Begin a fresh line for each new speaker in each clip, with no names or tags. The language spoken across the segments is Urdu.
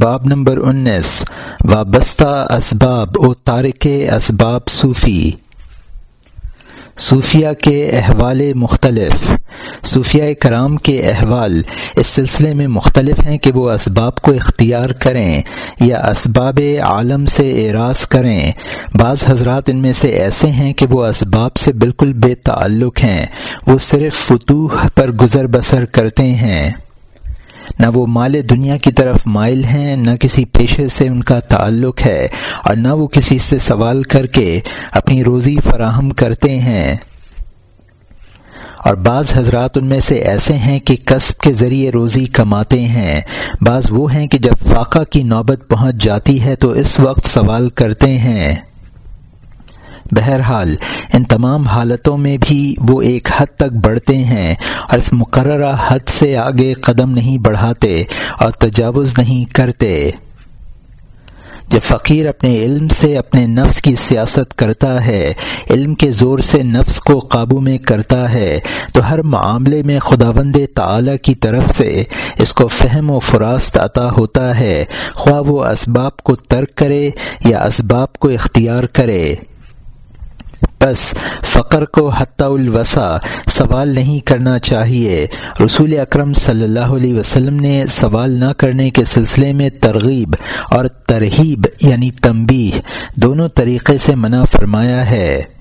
باب نمبر انیس، وابستہ اسباب و تارک اسباب صوفی۔ صوفیہ کے احوال مختلف۔ صوفیہ کرام کے احوال اس سلسلے میں مختلف ہیں کہ وہ اسباب کو اختیار کریں یا اسباب عالم سے اعراض کریں۔ بعض حضرات ان میں سے ایسے ہیں کہ وہ اسباب سے بالکل بے تعلق ہیں۔ وہ صرف فتوح پر گزر بسر کرتے ہیں۔ نہ وہ مال دنیا کی طرف مائل ہیں، نہ کسی پیشے سے ان کا تعلق ہے، اور نہ وہ کسی سے سوال کر کے اپنی روزی فراہم کرتے ہیں۔ اور بعض حضرات ان میں سے ایسے ہیں کہ قصب کے ذریعے روزی کماتے ہیں۔ بعض وہ ہیں کہ جب فاقہ کی نوبت پہنچ جاتی ہے تو اس وقت سوال کرتے ہیں۔ بہرحال، ان تمام حالتوں میں بھی وہ ایک حد تک بڑھتے ہیں اور اس مقررہ حد سے آگے قدم نہیں بڑھاتے اور تجاوز نہیں کرتے۔ جب فقیر اپنے علم سے اپنے نفس کی سیاست کرتا ہے، علم کے زور سے نفس کو قابو میں کرتا ہے، تو ہر معاملے میں خداوند تعالی کی طرف سے اس کو فہم و فراست عطا ہوتا ہے، خواہ وہ اسباب کو ترک کرے یا اسباب کو اختیار کرے۔ بس فقر کو حتی الوسا سوال نہیں کرنا چاہیے۔ رسول اکرم صلی اللہ علیہ وسلم نے سوال نہ کرنے کے سلسلے میں ترغیب اور ترہیب یعنی تنبیہ دونوں طریقے سے منع فرمایا ہے۔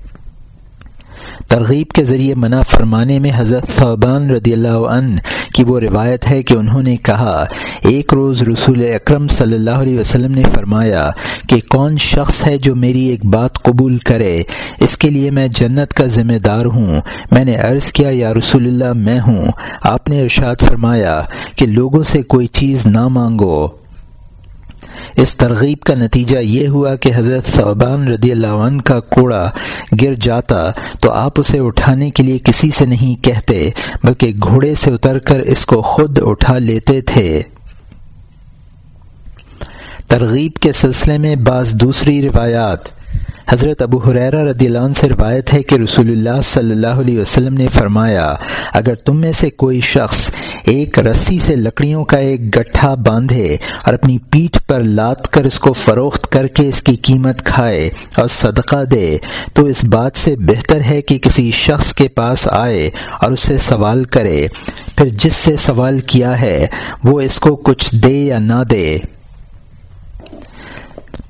ترغیب کے ذریعے منع فرمانے میں حضرت صوبان رضی اللہ عنہ کی وہ روایت ہے کہ انہوں نے کہا، ایک روز رسول اکرم صلی اللہ علیہ وسلم نے فرمایا کہ کون شخص ہے جو میری ایک بات قبول کرے؟ اس کے لیے میں جنت کا ذمہ دار ہوں۔ میں نے عرض کیا، یا رسول اللہ، میں ہوں۔ آپ نے ارشاد فرمایا کہ لوگوں سے کوئی چیز نہ مانگو۔ اس ترغیب کا نتیجہ یہ ہوا کہ حضرت صوبان رضی اللہ عنہ کا کوڑا گر جاتا تو آپ اسے اٹھانے کے لیے کسی سے نہیں کہتے، بلکہ گھوڑے سے اتر کر اس کو خود اٹھا لیتے تھے۔ ترغیب کے سلسلے میں بعض دوسری روایات۔ حضرت ابو حریرہ رضی اللہ عنہ سے روایت ہے کہ رسول اللہ صلی اللہ علیہ وسلم نے فرمایا، اگر تم میں سے کوئی شخص ایک رسی سے لکڑیوں کا ایک گٹھا باندھے اور اپنی پیٹھ پر لات کر اس کو فروخت کر کے اس کی قیمت کھائے اور صدقہ دے، تو اس بات سے بہتر ہے کہ کسی شخص کے پاس آئے اور اس سے سوال کرے۔ پھر جس سے سوال کیا ہے، وہ اس کو کچھ دے یا نہ دے۔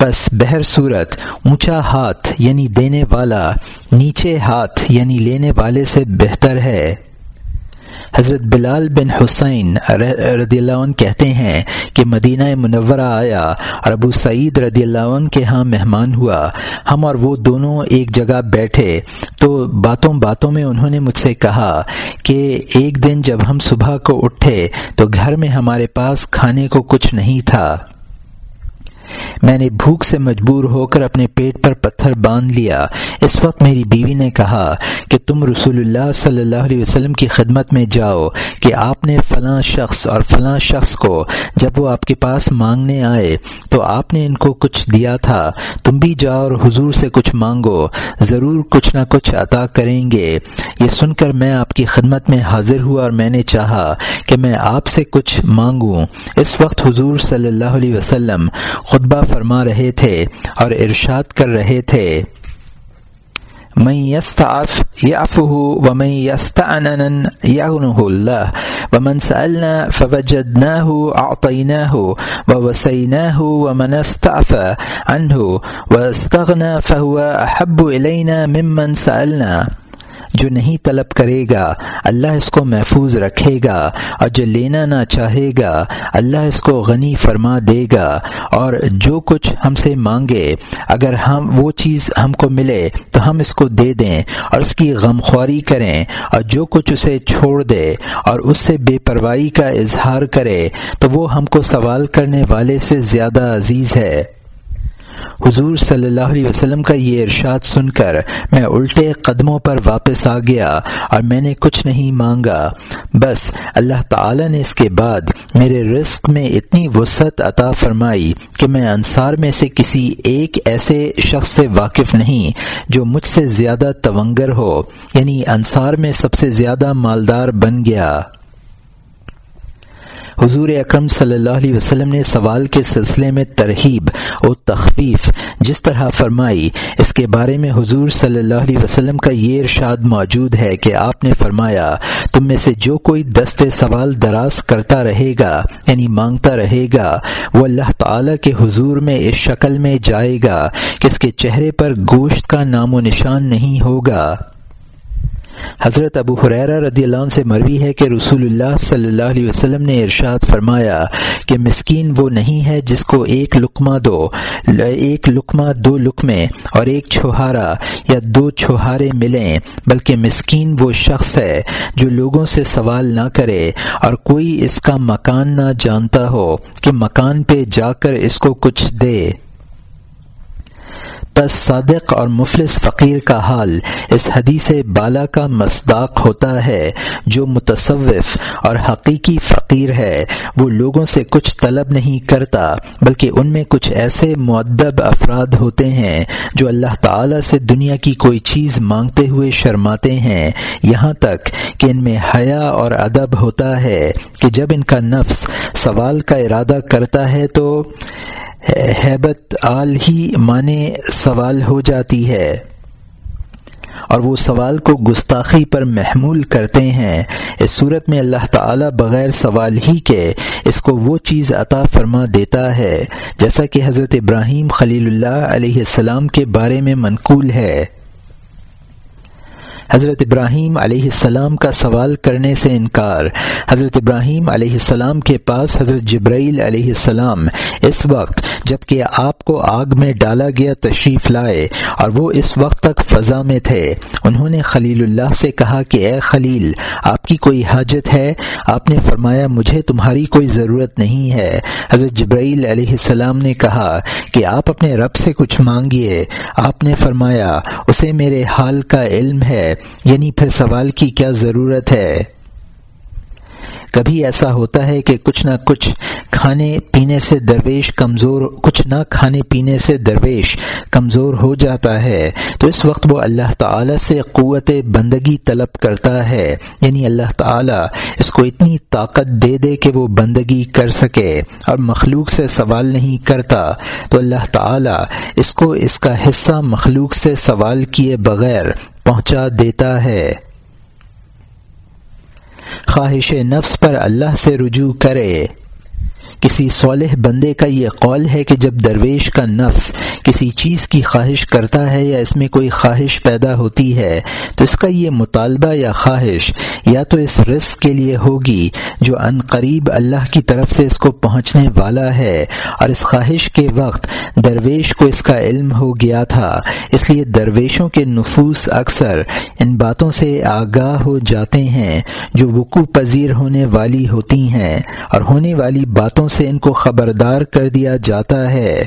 بس بہر صورت اونچا ہاتھ یعنی دینے والا، نیچے ہاتھ یعنی لینے والے سے بہتر ہے۔ حضرت بلال بن حسین رضی اللہ عنہ کہتے ہیں کہ مدینہ منورہ آیا اور ابو سعید رضی اللہ عنہ کے ہاں مہمان ہوا۔ ہم اور وہ دونوں ایک جگہ بیٹھے تو باتوں باتوں میں انہوں نے مجھ سے کہا کہ ایک دن جب ہم صبح کو اٹھے تو گھر میں ہمارے پاس کھانے کو کچھ نہیں تھا۔ میں نے بھوک سے مجبور ہو کر اپنے پیٹ پر پتھر باندھ لیا۔ اس وقت میری بیوی نے کہا کہ تم رسول اللہ صلی اللہ علیہ وسلم کی خدمت میں جاؤ کہ آپ نے فلاں شخص اور فلاں شخص کو جب وہ آپ کے پاس مانگنے آئے تو آپ نے ان کو کچھ دیا تھا۔ تم بھی جاؤ اور حضور سے کچھ مانگو۔ ضرور کچھ نہ کچھ عطا کریں گے۔ یہ سن کر میں آپ کی خدمت میں حاضر ہوا اور میں نے چاہا کہ میں آپ سے کچھ مانگوں۔ اس وقت حضور صلی اللہ علیہ وسلم خطبہ فرما رہے تھے اور ارشاد کر رہے تھے۔ من يستعف يعفه ومن يستعنن يغنه الله ومن سألنا فوجدناه أعطيناه ووسيناه ومن استعف عنه واستغنى فهو أحب إلينا ممن سألنا۔ جو نہیں طلب کرے گا، اللہ اس کو محفوظ رکھے گا اور جو لینا نہ چاہے گا، اللہ اس کو غنی فرما دے گا۔ اور جو کچھ ہم سے مانگے، اگر ہم وہ چیز ہم کو ملے تو ہم اس کو دے دیں اور اس کی غمخواری کریں۔ اور جو کچھ اسے چھوڑ دے اور اس سے بے پرواہی کا اظہار کرے تو وہ ہم کو سوال کرنے والے سے زیادہ عزیز ہے۔ حضور صلی اللہ علیہ وسلم کا یہ ارشاد سن کر میں الٹے قدموں پر واپس آ گیا اور میں نے کچھ نہیں مانگا۔ بس اللہ تعالی نے اس کے بعد میرے رزق میں اتنی وسعت عطا فرمائی کہ میں انصار میں سے کسی ایک ایسے شخص سے واقف نہیں جو مجھ سے زیادہ تونگر ہو یعنی انصار میں سب سے زیادہ مالدار بن گیا۔ حضور اکرم صلی اللہ علیہ وسلم نے سوال کے سلسلے میں ترہیب و تخفیف جس طرح فرمائی، اس کے بارے میں حضور صلی اللہ علیہ وسلم کا یہ ارشاد موجود ہے کہ آپ نے فرمایا، تم میں سے جو کوئی دست سوال دراز کرتا رہے گا یعنی مانگتا رہے گا، وہ اللہ تعالی کے حضور میں اس شکل میں جائے گا کہ اس کے چہرے پر گوشت کا نام و نشان نہیں ہوگا۔ حضرت ابو حریرہ رضی اللہ عنہ سے مروی ہے کہ رسول اللہ صلی اللہ علیہ وسلم نے ارشاد فرمایا کہ مسکین وہ نہیں ہے جس کو ایک لقمہ دو، ایک لقمہ دو لقمے اور ایک چھوہارا یا دو چھوہارے ملیں، بلکہ مسکین وہ شخص ہے جو لوگوں سے سوال نہ کرے اور کوئی اس کا مکان نہ جانتا ہو کہ مکان پہ جا کر اس کو کچھ دے۔ بس صادق اور مفلس فقیر کا حال اس حدیث بالا کا مصداق ہوتا ہے جو متصوف اور حقیقی فقیر ہے۔ وہ لوگوں سے کچھ طلب نہیں کرتا، بلکہ ان میں کچھ ایسے معدب افراد ہوتے ہیں جو اللہ تعالی سے دنیا کی کوئی چیز مانگتے ہوئے شرماتے ہیں۔ یہاں تک کہ ان میں حیا اور ادب ہوتا ہے کہ جب ان کا نفس سوال کا ارادہ کرتا ہے تو ہیبت آل ہی معنی سوال ہو جاتی ہے۔ اور وہ سوال کو گستاخی پر محمول کرتے ہیں۔ اس صورت میں اللہ تعالی بغیر سوال ہی کے اس کو وہ چیز عطا فرما دیتا ہے، جیسا کہ حضرت ابراہیم خلیل اللہ علیہ السلام کے بارے میں منقول ہے۔ حضرت ابراہیم علیہ السلام کا سوال کرنے سے انکار۔ حضرت ابراہیم علیہ السلام کے پاس حضرت جبرائیل علیہ السلام۔ اس وقت جبکہ آپ کو آگ میں ڈالا گیا تشریف لائے اور وہ اس وقت تک فضا میں تھے۔ انہوں نے خلیل اللہ سے کہا کہ اے خلیل، آپ کی کوئی حاجت ہے؟ آپ نے فرمایا، مجھے تمہاری کوئی ضرورت نہیں ہے۔ حضرت جبرائیل علیہ السلام نے کہا کہ آپ اپنے رب سے کچھ مانگیے۔ آپ نے فرمایا، اسے میرے حال کا علم ہے۔ یعنی پھر سوال کی کیا ضرورت ہے؟ کبھی ایسا ہوتا ہے کہ کچھ نہ کچھ کھانے پینے سے درویش کمزور، کچھ نہ کھانے پینے سے درویش کمزور ہو جاتا ہے۔ تو اس وقت وہ اللہ تعالی سے قوت بندگی طلب کرتا ہے۔ یعنی اللہ تعالی اس کو اتنی طاقت دے دے کہ وہ بندگی کر سکے اور مخلوق سے سوال نہیں کرتا۔ تو اللہ تعالی اس کو اس کا حصہ مخلوق سے سوال کیے بغیر پہنچا دیتا ہے۔ خواہش نفس پر اللہ سے رجوع کرے۔ کسی صالح بندے کا یہ قول ہے کہ جب درویش کا نفس کسی چیز کی خواہش کرتا ہے یا اس میں کوئی خواہش پیدا ہوتی ہے، تو اس کا یہ مطالبہ یا خواہش یا تو اس رزق کے لیے ہوگی جو ان قریب اللہ کی طرف سے اس کو پہنچنے والا ہے۔ اور اس خواہش کے وقت درویش کو اس کا علم ہو گیا تھا۔ اس لیے درویشوں کے نفوس اکثر ان باتوں سے آگاہ ہو جاتے ہیں جو وقوع پذیر ہونے والی ہوتی ہیں۔ اور ہونے والی باتوں سے ان کو خبردار کر دیا جاتا ہے۔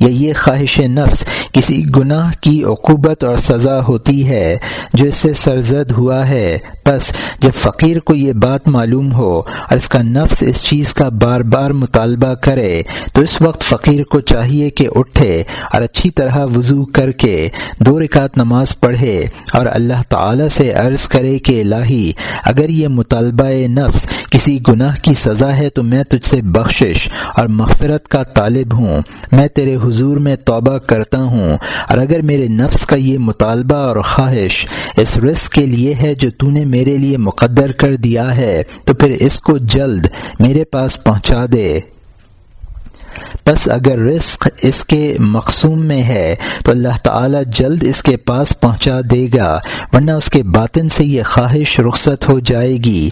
یا یہ خواہش نفس۔ کسی گناہ کی عقوبت اور سزا ہوتی ہے جو اس سے سرزد ہوا ہے۔ بس جب فقیر کو یہ بات معلوم ہو اور اس کا نفس اس چیز کا بار بار مطالبہ کرے، تو اس وقت فقیر کو چاہیے کہ اٹھے اور اچھی طرح وضو کر کے دو رکعت نماز پڑھے اور اللہ تعالی سے عرض کرے کہ الہی، اگر یہ مطالبہ نفس کسی گناہ کی سزا ہے تو میں تجھ سے بخشش اور مغفرت کا طالب ہوں۔ میں تیرے حضور میں توبہ کرتا ہوں۔ اور اگر میرے نفس کا یہ مطالبہ اور خواہش اس رزق کے لیے ہے جو تو نے میرے لیے مقدر کر دیا ہے، تو پھر اس کو جلد میرے پاس پہنچا دے۔ بس اگر رزق اس کے مقصوم میں ہے، تو اللہ تعالی جلد اس کے پاس پہنچا دے گا، ورنہ اس کے باطن سے یہ خواہش رخصت ہو جائے گی۔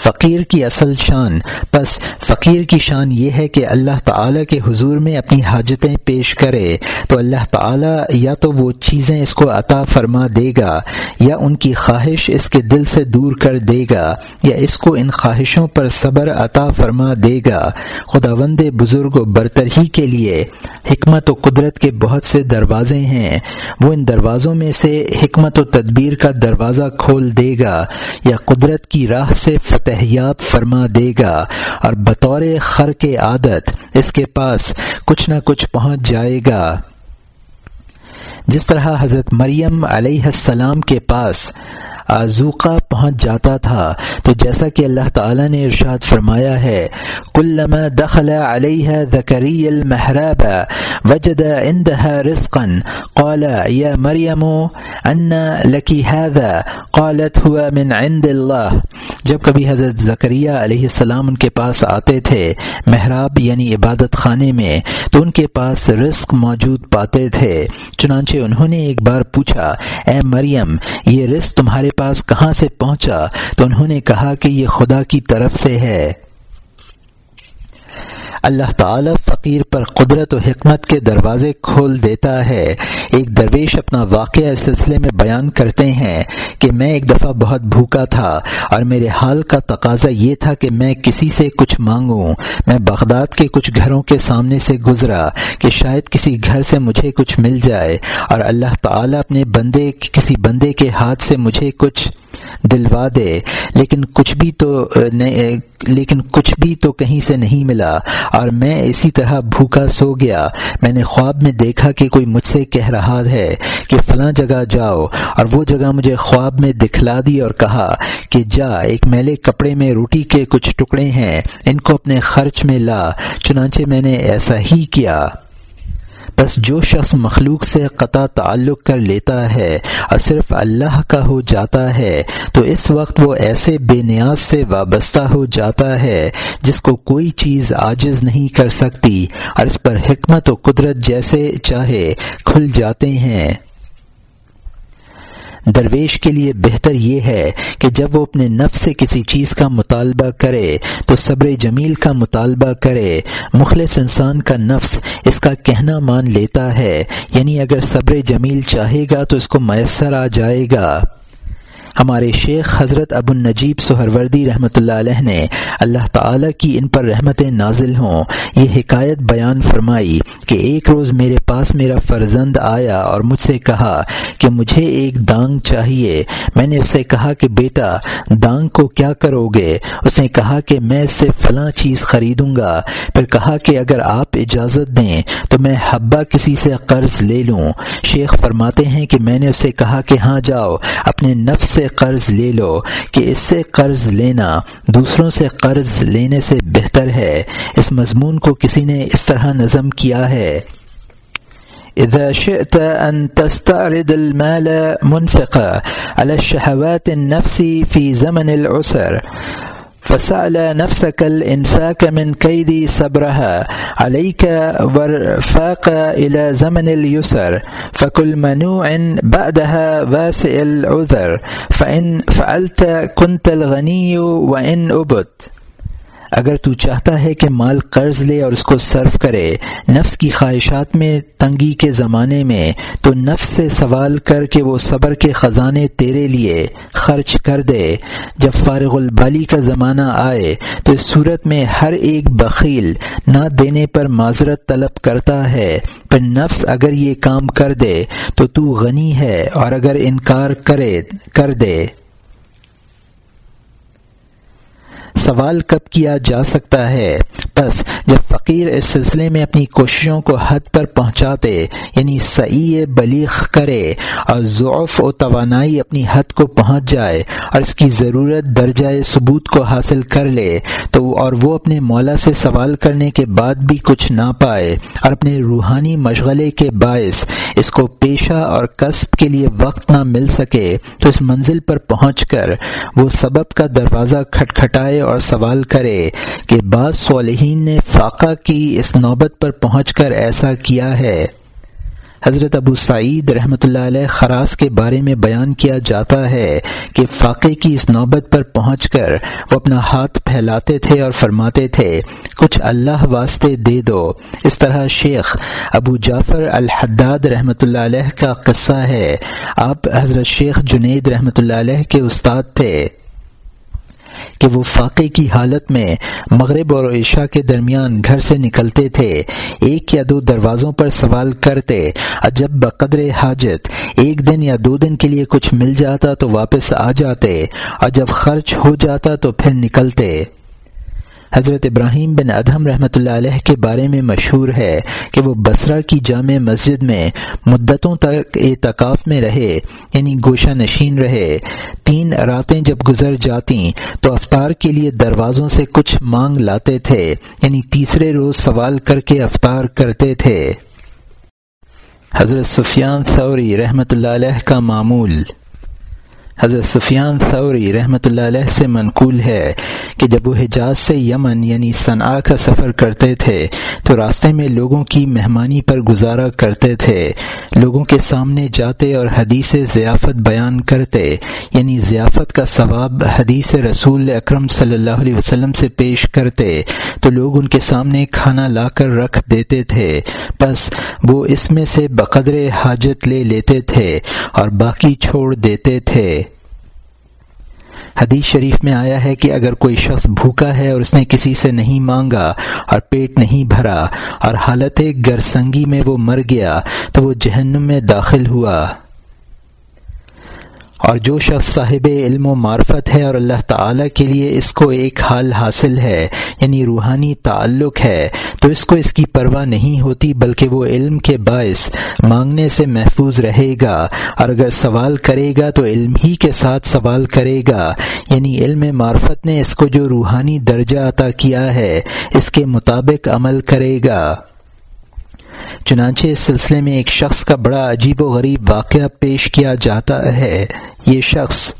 فقیر کی اصل شان۔ بس فقیر کی شان یہ ہے کہ اللہ تعالی کے حضور میں اپنی حاجتیں پیش کرے۔ تو اللہ تعالی یا تو وہ چیزیں اس کو عطا فرما دے گا، یا ان کی خواہش اس کے دل سے دور کر دے گا، یا اس کو ان خواہشوں پر صبر عطا فرما دے گا۔ خدا وند بزرگ و برتری کے لیے حکمت و قدرت کے بہت سے دروازے ہیں۔ وہ ان دروازوں میں سے حکمت و تدبیر کا دروازہ کھول دے گا، یا قدرت کی راہ سے فتح تحیاب فرما دے گا اور بطور خر کے عادت اس کے پاس کچھ نہ کچھ پہنچ جائے گا۔ جس طرح حضرت مریم علیہ السلام کے پاس آزوقہ پہنچ جاتا تھا۔ تو جیسا کہ اللہ تعالیٰ نے ارشاد فرمایا ہے، کلما دخل علیہ ذکری المحراب وجد عندها رزقا، قال، یا مریم، ان لکی هذا؟ قالت، هو من عند اللہ جب کبھی حضرت زکریہ علیہ السلام ان کے پاس آتے تھے، محراب یعنی عبادت خانے میں، تو ان کے پاس رزق موجود پاتے تھے۔ چنانچہ انہوں نے ایک بار پوچھا، اے مریم، یہ رزق تمہارے پاس کہاں سے پہنچا؟ تو انہوں نے کہا کہ یہ خدا کی طرف سے ہے۔ اللہ تعالی فقیر پر قدرت و حکمت کے دروازے کھول دیتا ہے۔ ایک درویش اپنا واقعہ اس سلسلے میں بیان کرتے ہیں کہ میں ایک دفعہ بہت بھوکا تھا اور میرے حال کا تقاضا یہ تھا کہ میں کسی سے کچھ مانگوں۔ میں بغداد کے کچھ گھروں کے سامنے سے گزرا کہ شاید کسی گھر سے مجھے کچھ مل جائے اور اللہ تعالی اپنے بندے، کسی بندے کے ہاتھ سے مجھے کچھ دلوا دے، لیکن کچھ بھی تو لیکن کچھ بھی تو کہیں سے نہیں ملا۔ اور میں اسی طرح بھوکا سو گیا۔ میں نے خواب میں دیکھا کہ کوئی مجھ سے کہہ رہا ہے کہ فلاں جگہ جاؤ۔ اور وہ جگہ مجھے خواب میں دکھلا دی اور کہا کہ جا، ایک میلے کپڑے میں روٹی کے کچھ ٹکڑے ہیں، ان کو اپنے خرچ میں لا، چنانچہ میں نے ایسا ہی کیا۔ بس جو شخص مخلوق سے قطع تعلق کر لیتا ہے اور صرف اللہ کا ہو جاتا ہے، تو اس وقت وہ ایسے بے نیاز سے وابستہ ہو جاتا ہے جس کو کوئی چیز عاجز نہیں کر سکتی اور اس پر حکمت و قدرت جیسے چاہے کھل جاتے ہیں۔ درویش کے لیے بہتر یہ ہے کہ جب وہ اپنے نفس سے کسی چیز کا مطالبہ کرے، تو صبر جمیل کا مطالبہ کرے۔ مخلص انسان کا نفس اس کا کہنا مان لیتا ہے یعنی اگر صبر جمیل چاہے گا تو اس کو میسر آ جائے گا۔ ہمارے شیخ حضرت ابو النجیب سہروردی رحمۃ اللہ علیہ نے اللہ تعالی کی ان پر رحمت نازل ہوں۔ یہ حکایت بیان فرمائی کہ ایک روز میرے پاس میرا فرزند آیا اور مجھ سے کہا کہ مجھے ایک دانگ چاہیے۔ میں نے اسے کہا کہ بیٹا، دانگ کو کیا کرو گے؟ اس نے کہا کہ میں اس سے فلاں چیز خریدوں گا۔ پھر کہا کہ اگر آپ اجازت دیں تو میں حبا کسی سے قرض لے لوں۔ شیخ فرماتے ہیں کہ میں نے اسے کہا کہ ہاں جاؤ، اپنے نفس سے قرض لے لو کہ اس سے قرض لینا دوسروں سے قرض لینے سے بہتر ہے۔ اس مضمون کو کسی نے اس طرح نظم کیا ہے۔ اذا شئت ان تستعرض المال منفقا على الشهوات النفس في زمن العسر فسأل نفسك الانفاق من كيد صبرها. عليك ورفاق إلى زمن اليسر. فكل منوع بعدها واسع العذر. فإن فعلت كنت الغني وإن أبت. اگر تو چاہتا ہے کہ مال قرض لے اور اس کو صرف کرے نفس کی خواہشات میں تنگی کے زمانے میں، تو نفس سے سوال کر کے وہ صبر کے خزانے تیرے لیے خرچ کر دے۔ جب فارغ البالی کا زمانہ آئے، تو اس صورت میں ہر ایک بخیل نہ دینے پر معذرت طلب کرتا ہے۔ پھر نفس اگر یہ کام کر دے، تو تو غنی ہے اور اگر انکار کرے، کر دے۔ سوال کب کیا جا سکتا ہے؟ بس جب فقیر اس سلسلے میں اپنی کوششوں کو حد پر پہنچاتے یعنی صحیح بلیغ کرے اور ضعف و توانائی اپنی حد کو پہنچ جائے اور اس کی ضرورت درجۂ ثبوت کو حاصل کر لے، تو اور وہ اپنے مولا سے سوال کرنے کے بعد بھی کچھ نہ پائے اور اپنے روحانی مشغلے کے باعث اس کو پیشہ اور قصب کے لیے وقت نہ مل سکے، تو اس منزل پر پہنچ کر وہ سبب کا دروازہ کھٹکھٹائے اور سوال کرے کہ بعض صالحین نے فاقہ کی اس نوبت پر پہنچ کر ایسا کیا ہے؟ حضرت ابو سعید رحمۃ اللہ علیہ خراس کے بارے میں بیان کیا جاتا ہے کہ فاقے کی اس نوبت پر پہنچ کر وہ اپنا ہاتھ پھیلاتے تھے اور فرماتے تھے، کچھ اللہ واسطے دے دو۔ اس طرح شیخ ابو جعفر الحداد رحمۃ اللہ علیہ کا قصہ ہے۔ آپ حضرت شیخ جنید رحمۃ اللہ علیہ کے استاد تھے۔ کہ وہ فاقے کی حالت میں مغرب اور عشاء کے درمیان گھر سے نکلتے تھے۔ ایک یا دو دروازوں پر سوال کرتے اور جب بقدر حاجت ایک دن یا دو دن کے لیے کچھ مل جاتا تو واپس آ جاتے اور جب خرچ ہو جاتا تو پھر نکلتے۔ حضرت ابراہیم بن ادہم رحمۃ اللہ علیہ کے بارے میں مشہور ہے کہ وہ بصرہ کی جامع مسجد میں مدتوں تک اعتکاف میں رہے یعنی گوشہ نشین رہے۔ تین راتیں جب گزر جاتی تو افطار کے لیے دروازوں سے کچھ مانگ لاتے تھے یعنی تیسرے روز سوال کر کے افطار کرتے تھے۔ حضرت سفیان ثوری رحمۃ اللہ علیہ کا معمول حضرت سفیان ثوری رحمۃ اللہ علیہ سے منقول ہے کہ جب وہ حجاز سے یمن یعنی صنع کا سفر کرتے تھے تو راستے میں لوگوں کی مہمانی پر گزارا کرتے تھے۔ لوگوں کے سامنے جاتے اور حدیث ضیافت بیان کرتے یعنی ضیافت کا ثواب حدیث رسول اکرم صلی اللہ علیہ وسلم سے پیش کرتے، تو لوگ ان کے سامنے کھانا لا کر رکھ دیتے تھے۔ بس وہ اس میں سے بقدر حاجت لے لیتے تھے اور باقی چھوڑ دیتے تھے۔ حدیث شریف میں آیا ہے کہ اگر کوئی شخص بھوکا ہے اور اس نے کسی سے نہیں مانگا اور پیٹ نہیں بھرا اور حالت گرسنگی میں وہ مر گیا تو وہ جہنم میں داخل ہوا۔ اور جو شخص صاحب علم و معرفت ہے اور اللہ تعالیٰ کے لیے اس کو ایک حال حاصل ہے یعنی روحانی تعلق ہے، تو اس کو اس کی پرواہ نہیں ہوتی بلکہ وہ علم کے باعث مانگنے سے محفوظ رہے گا۔ اور اگر سوال کرے گا تو علم ہی کے ساتھ سوال کرے گا۔ یعنی علم معرفت نے اس کو جو روحانی درجہ عطا کیا ہے، اس کے مطابق عمل کرے گا۔ چنانچہ اس سلسلے میں ایک شخص کا بڑا عجیب و غریب واقعہ پیش کیا جاتا ہے۔ یہ شخص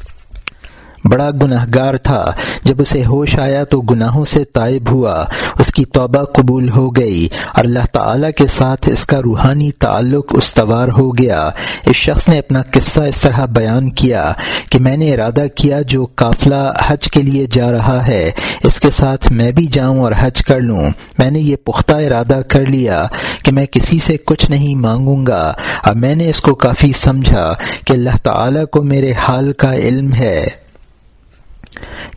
بڑا گناہ گار تھا۔ جب اسے ہوش آیا تو گناہوں سے طائب ہوا۔ اس کی توبہ قبول ہو گئی۔ اور اللہ تعالی کے ساتھ اس کا روحانی تعلق استوار ہو گیا۔ اس شخص نے اپنا قصہ اس طرح بیان کیا کہ میں نے ارادہ کیا جو قافلہ حج کے لیے جا رہا ہے۔ اس کے ساتھ میں بھی جاؤں اور حج کر لوں۔ میں نے یہ پختہ ارادہ کر لیا کہ میں کسی سے کچھ نہیں مانگوں گا۔ اور میں نے اس کو کافی سمجھا کہ اللہ تعالی کو میرے حال کا علم ہے۔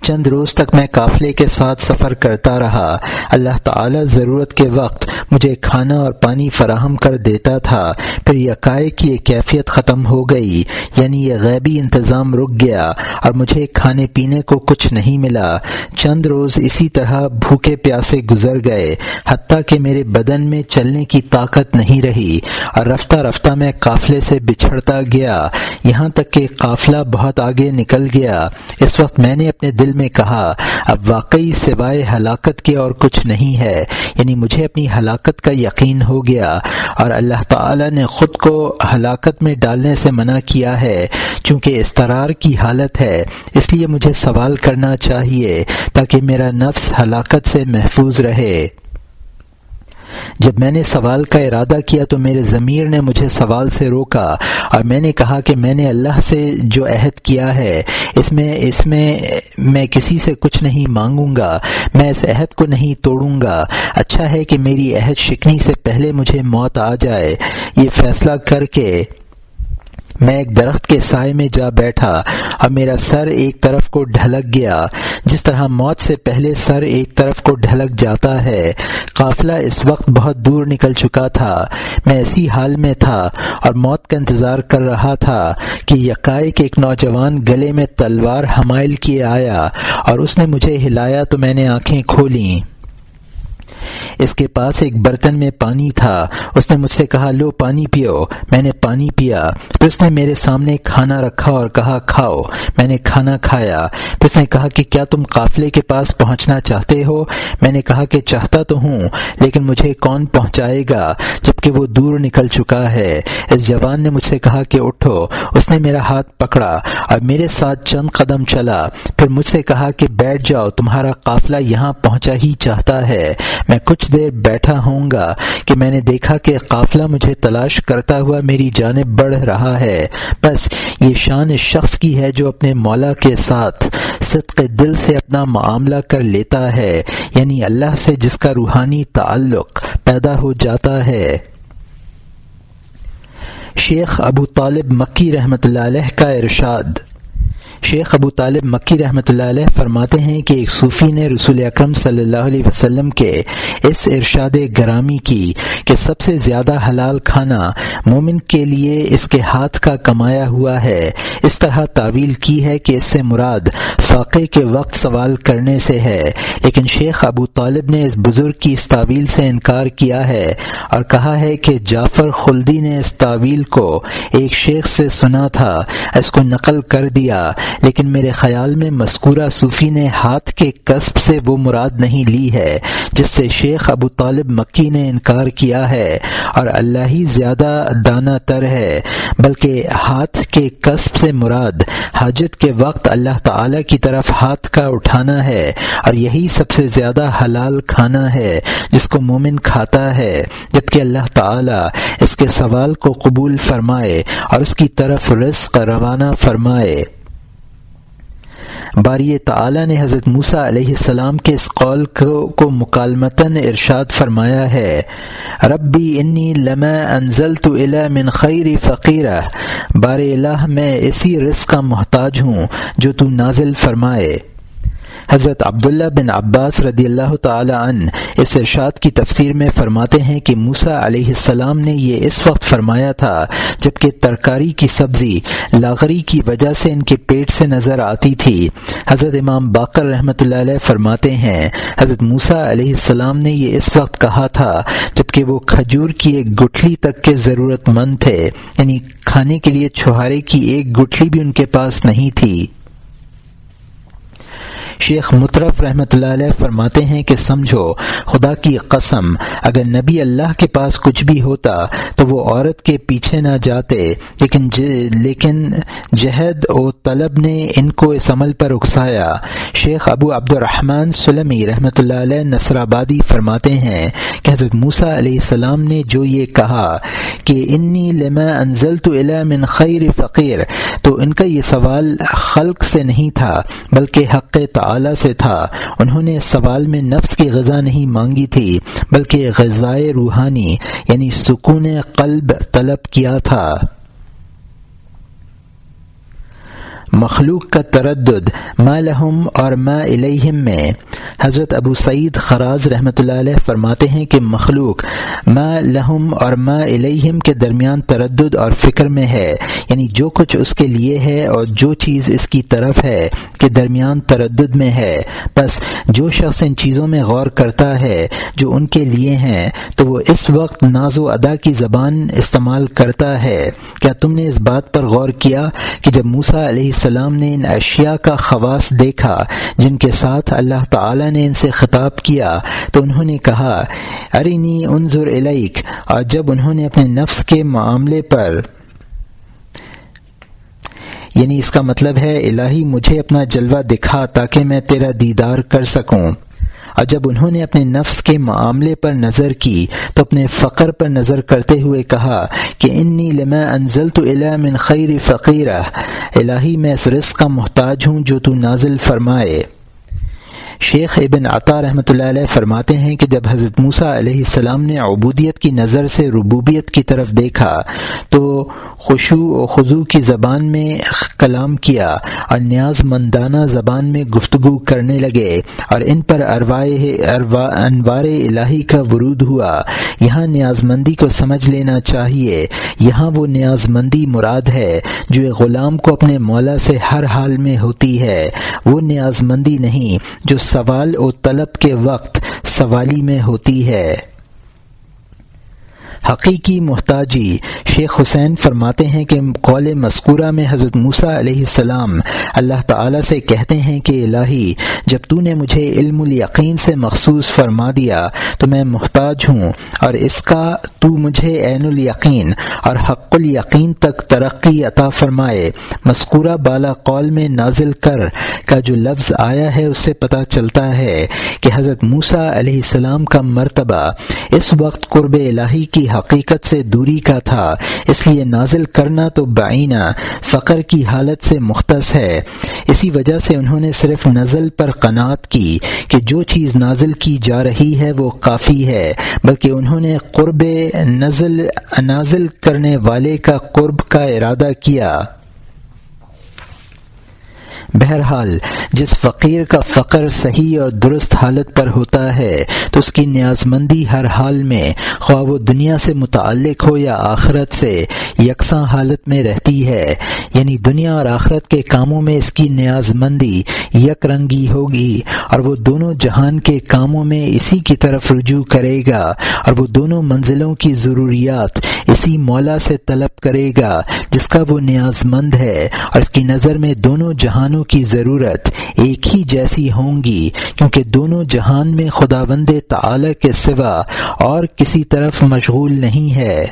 چند روز تک میں قافلے کے ساتھ سفر کرتا رہا۔ اللہ تعالی ضرورت کے وقت مجھے کھانا اور پانی فراہم کر دیتا تھا۔ پھر یکائے کی یہ کیفیت ختم ہو گئی یعنی یہ غیبی انتظام رک گیا اور مجھے کھانے پینے کو کچھ نہیں ملا۔ چند روز اسی طرح بھوکے پیاسے گزر گئے، حتیٰ کہ میرے بدن میں چلنے کی طاقت نہیں رہی اور رفتہ رفتہ میں قافلے سے بچھڑتا گیا۔ یہاں تک کہ قافلہ بہت آگے نکل گیا۔ اس وقت میں نے اپنے دل میں کہا، اب واقعی سوائے ہلاکت کے اور کچھ نہیں ہے یعنی مجھے اپنی ہلاکت کا یقین ہو گیا اور اللہ تعالی نے خود کو ہلاکت میں ڈالنے سے منع کیا ہے، چونکہ استرار کی حالت ہے، اس لیے مجھے سوال کرنا چاہیے تاکہ میرا نفس ہلاکت سے محفوظ رہے۔ جب میں نے سوال کا ارادہ کیا تو میرے ضمیر نے مجھے سوال سے روکا اور میں نے کہا کہ میں نے اللہ سے جو عہد کیا ہے، اس میں اس میں میں کسی سے کچھ نہیں مانگوں گا، میں اس عہد کو نہیں توڑوں گا۔ اچھا ہے کہ میری عہد شکنی سے پہلے مجھے موت آ جائے۔ یہ فیصلہ کر کے میں ایک درخت کے سائے میں جا بیٹھا اور میرا سر ایک طرف کو ڈھلک گیا۔ جس طرح موت سے پہلے سر ایک طرف کو ڈھلک جاتا ہے، قافلہ اس وقت بہت دور نکل چکا تھا۔ میں اسی حال میں تھا اور موت کا انتظار کر رہا تھا کہ یکائک ایک نوجوان گلے میں تلوار حمائل کیے آیا اور اس نے مجھے ہلایا تو میں نے آنکھیں کھولیں اس کے پاس ایک برتن میں پانی تھا۔ اس نے مجھ سے کہا، لو پانی پیو۔ میں نے پانی پیا۔ پھر اس نے میرے سامنے کھانا رکھا اور کہا، کھاؤ۔ میں نے کھانا کھایا۔ پھر اس نے کہا کہ، کیا تم قافلے کے پاس پہنچنا چاہتے ہو؟ میں نے کہا کہ، چاہتا تو ہوں، لیکن مجھے کون پہنچائے گا، جبکہ وہ دور نکل چکا ہے۔ اس جوان نے مجھ سے کہا کہ، اٹھو۔ اس نے میرا ہاتھ پکڑا اور میرے ساتھ چند قدم چلا۔ پھر مجھ سے کہا کہ، بیٹھ جاؤ، تمہارا قافلہ یہاں پہنچا ہی چاہتا ہے۔ میں کچھ دیر بیٹھا ہوں گا کہ میں نے دیکھا کہ قافلہ مجھے تلاش کرتا ہوا میری جانب بڑھ رہا ہے۔ بس یہ شان شخص کی ہے جو اپنے مولا کے ساتھ صدق دل سے اپنا معاملہ کر لیتا ہے یعنی اللہ سے جس کا روحانی تعلق پیدا ہو جاتا ہے۔ شیخ ابو طالب مکی رحمۃ اللہ علیہ کا ارشاد۔ شیخ ابو طالب مکی رحمۃ اللہ علیہ فرماتے ہیں کہ ایک صوفی نے رسول اکرم صلی اللہ علیہ وسلم کے اس ارشاد گرامی کی کہ سب سے زیادہ حلال کھانا مومن کے لیے اس کے ہاتھ کا کمایا ہوا ہے، اس طرح تعویل کی ہے کہ اس سے مراد فاقے کے وقت سوال کرنے سے ہے۔ لیکن شیخ ابو طالب نے اس بزرگ کی اس تعویل سے انکار کیا ہے اور کہا ہے کہ جعفر خلدی نے اس تعویل کو ایک شیخ سے سنا تھا، اس کو نقل کر دیا۔ لیکن میرے خیال میں مذکورہ صوفی نے ہاتھ کے قصب سے وہ مراد نہیں لی ہے، جس سے شیخ ابو طالب مکی نے انکار کیا ہے۔ اور اللہ ہی زیادہ دانا تر ہے، بلکہ ہاتھ کے قصب سے مراد حاجت کے وقت اللہ تعالی کی طرف ہاتھ کا اٹھانا ہے۔ اور یہی سب سے زیادہ حلال کھانا ہے، جس کو مومن کھاتا ہے، جبکہ اللہ تعالی اس کے سوال کو قبول فرمائے اور اس کی طرف رزق روانہ فرمائے۔ باری تعالی نے حضرت موسا علیہ السلام کے اس قول کو مکالمتاً ارشاد فرمایا ہے۔ ربی انی لما انزل تو من خیر فقیرہ۔ بار الہ میں اسی رزق کا محتاج ہوں جو تو نازل فرمائے۔ حضرت عبداللہ بن عباس رضی اللہ تعالی عنہ اس ارشاد کی تفسیر میں فرماتے ہیں کہ موسا علیہ السلام نے یہ اس وقت فرمایا تھا جبکہ ترکاری کی سبزی لاغری کی وجہ سے ان کے پیٹ سے نظر آتی تھی۔ حضرت امام باقر رحمۃ اللہ علیہ فرماتے ہیں، حضرت موسا علیہ السلام نے یہ اس وقت کہا تھا جبکہ وہ کھجور کی ایک گٹھلی تک کے ضرورت مند تھے یعنی کھانے کے لیے چھہارے کی ایک گٹھلی بھی ان کے پاس نہیں تھی۔ شیخ مطرف رحمۃ اللہ علیہ فرماتے ہیں کہ سمجھو، خدا کی قسم، اگر نبی اللہ کے پاس کچھ بھی ہوتا تو وہ عورت کے پیچھے نہ جاتے، لیکن ج... لیکن جہد و طلب نے ان کو اس عمل پر اکسایا۔ شیخ ابو عبد الرحمن سلمی رحمۃ اللہ علیہ نصر آبادی فرماتے ہیں کہ حضرت موسیٰ علیہ السلام نے جو یہ کہا کہ انی لما انزل تو من خیر فقیر، تو ان کا یہ سوال خلق سے نہیں تھا، بلکہ حق تعالی تعالی سے تھا۔ انہوں نے سوال میں نفس کی غذا نہیں مانگی تھی، بلکہ غذائے روحانی یعنی سکون قلب طلب کیا تھا۔ مخلوق کا تردد ما لہم اور ما الیہم میں۔ حضرت ابو سعید خراز رحمۃ اللہ علیہ فرماتے ہیں کہ مخلوق ما لہم اور ما الیہم کے درمیان تردد اور فکر میں ہے۔ یعنی جو کچھ اس کے لیے ہے اور جو چیز اس کی طرف ہے کے درمیان تردد میں ہے۔ بس جو شخص ان چیزوں میں غور کرتا ہے جو ان کے لیے ہیں تو وہ اس وقت ناز و ادا کی زبان استعمال کرتا ہے۔ کیا تم نے اس بات پر غور کیا کہ جب موسا علیہ السلام نے ان اشیاء کا خواص دیکھا، جن کے ساتھ اللہ تعالی نے ان سے خطاب کیا۔ تو انہوں نے کہا ارینی انظر الیک۔ اور جب انہوں نے اپنے نفس کے معاملے پر یعنی اس کا مطلب ہے، الہی مجھے اپنا جلوہ دکھا تاکہ میں تیرا دیدار کر سکوں۔ اور جب انہوں نے اپنے نفس کے معاملے پر نظر کی تو اپنے فقر پر نظر کرتے ہوئے کہا کہ انی لما انزل تو من خیر فقیرہ، الہی میں اس رزق کا محتاج ہوں جو تو نازل فرمائے۔ شیخ ابن عطا رحمۃ اللہ علیہ فرماتے ہیں کہ جب حضرت موسیٰ علیہ السلام نے عبودیت کی نظر سے ربوبیت کی طرف دیکھا تو خوشو و خضو کی زبان میں کلام کیا اور نیاز مندانہ زبان میں گفتگو کرنے لگے اور ان پر انوار الہی کا ورود ہوا۔ یہاں نیاز مندی کو سمجھ لینا چاہیے۔ یہاں وہ نیاز مندی مراد ہے جو غلام کو اپنے مولا سے ہر حال میں ہوتی ہے۔ وہ نیاز مندی نہیں، جو سوال و طلب کے وقت سوالی میں ہوتی ہے۔ حقیقی محتاجی شیخ حسین فرماتے ہیں کہ قول مذکورہ میں حضرت موسیٰ علیہ السلام اللہ تعالیٰ سے کہتے ہیں کہ الہی، جب تو نے مجھے علم الیقین سے مخصوص فرما دیا تو میں محتاج ہوں اور اس کا تو مجھے عین الیقین اور حق الیقین تک ترقی عطا فرمائے۔ مذکورہ بالا قول میں نازل کر کا جو لفظ آیا ہے، اس سے پتہ چلتا ہے کہ حضرت موسیٰ علیہ السلام کا مرتبہ اس وقت قرب الہی کی حقیقت سے دوری کا تھا، اس لیے نازل کرنا تو بعینہ فقر کی حالت سے مختص ہے۔ اسی وجہ سے انہوں نے صرف نزل پر قناعت کی کہ جو چیز نازل کی جا رہی ہے وہ کافی ہے، بلکہ انہوں نے قرب نزل، نازل کرنے والے کا قرب کا ارادہ کیا۔ بہرحال جس فقیر کا فقر صحیح اور درست حالت پر ہوتا ہے، تو اس کی نیاز مندی ہر حال میں خواہ وہ دنیا سے متعلق ہو یا آخرت سے یکساں حالت میں رہتی ہے۔ یعنی دنیا اور آخرت کے کاموں میں اس کی نیاز مندی یک رنگی ہوگی اور وہ دونوں جہان کے کاموں میں اسی کی طرف رجوع کرے گا اور وہ دونوں منزلوں کی ضروریات اسی مولا سے طلب کرے گا جس کا وہ نیاز مند ہے اور اس کی نظر میں دونوں جہانوں کی ضرورت ایک ہی جیسی ہوں گی، کیونکہ دونوں جہان میں خدا بند تعالی کے سوا اور کسی طرف مشغول نہیں ہے۔